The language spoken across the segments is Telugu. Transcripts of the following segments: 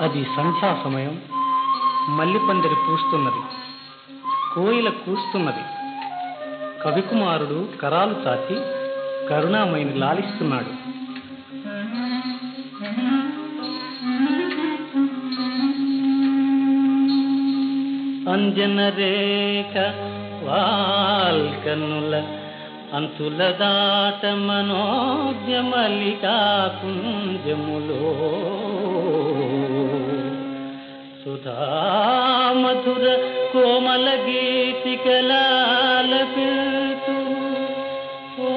అది సంధ్యా సమయం. మల్లిపందిరి పూస్తున్నది. కోయిల కూస్తున్నది. కవికుమారుడు కరాలు చాచి కరుణామయిని లాలిస్తున్నాడు. అంజన రేఖ వాల్కన్నుల అంతుల దాట మనోజ్ఞమలికా కుంజములో మధుర కోమల గీతికలాలపిల్తూ ఓ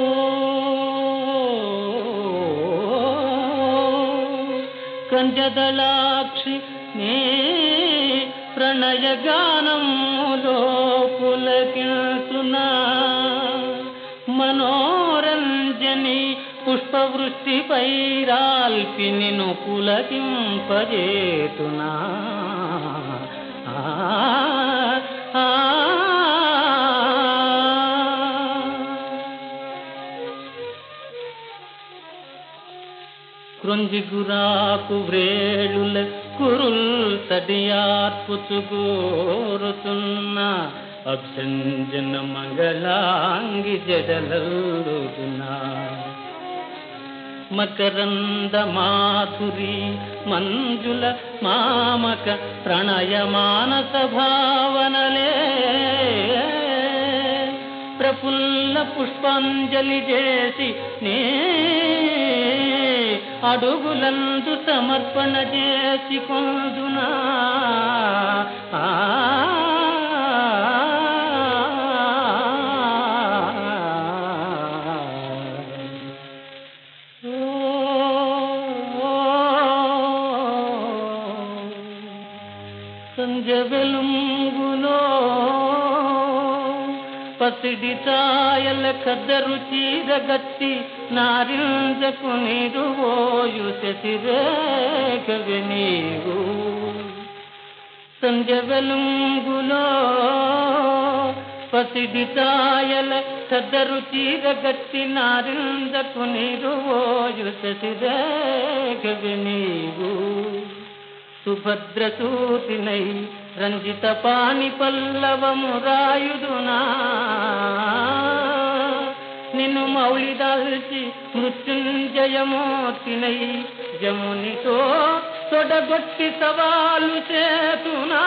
కంజదళాక్షి నే ప్రణయ గానములో పులకిల్తున్నా మనోరంజని పుష్పవృష్టి పైరాల్పి నిన్ను పులకింపజేతునా కృంజిగురాకు వ్రేళుల కురుల్ తడియార్పుచుగోరుతున్న అభ్యంజన మంగళాంగి జడలల్లుతున్నా మకరంద మాధురి మంజుల మామక ప్రణయ మానస భావనలే ప్రఫుల్ల పుష్పాంజలి చేసి నే అడుగులందు సమర్పణ చేసి కొందునా. వెలుంగులో పసిడి ఛాయల కద్దరు చీరగట్టి నారింజకు నిరువోయు శశిరేఖవి నీవు సంజ వెలుంగులో పసిడి ఛాయల కద్దరు చీరగట్టి నారింజకు నిరువోయు శశిరేఖవి నీవు సుభద్రసూతినై రంజిత పాని పల్లవము రాయుదునా. నిన్ను మౌళిదాల్చి మృత్యుంజయమూర్తినై జమునితో తొడగొట్టి సవాలు చేతునా.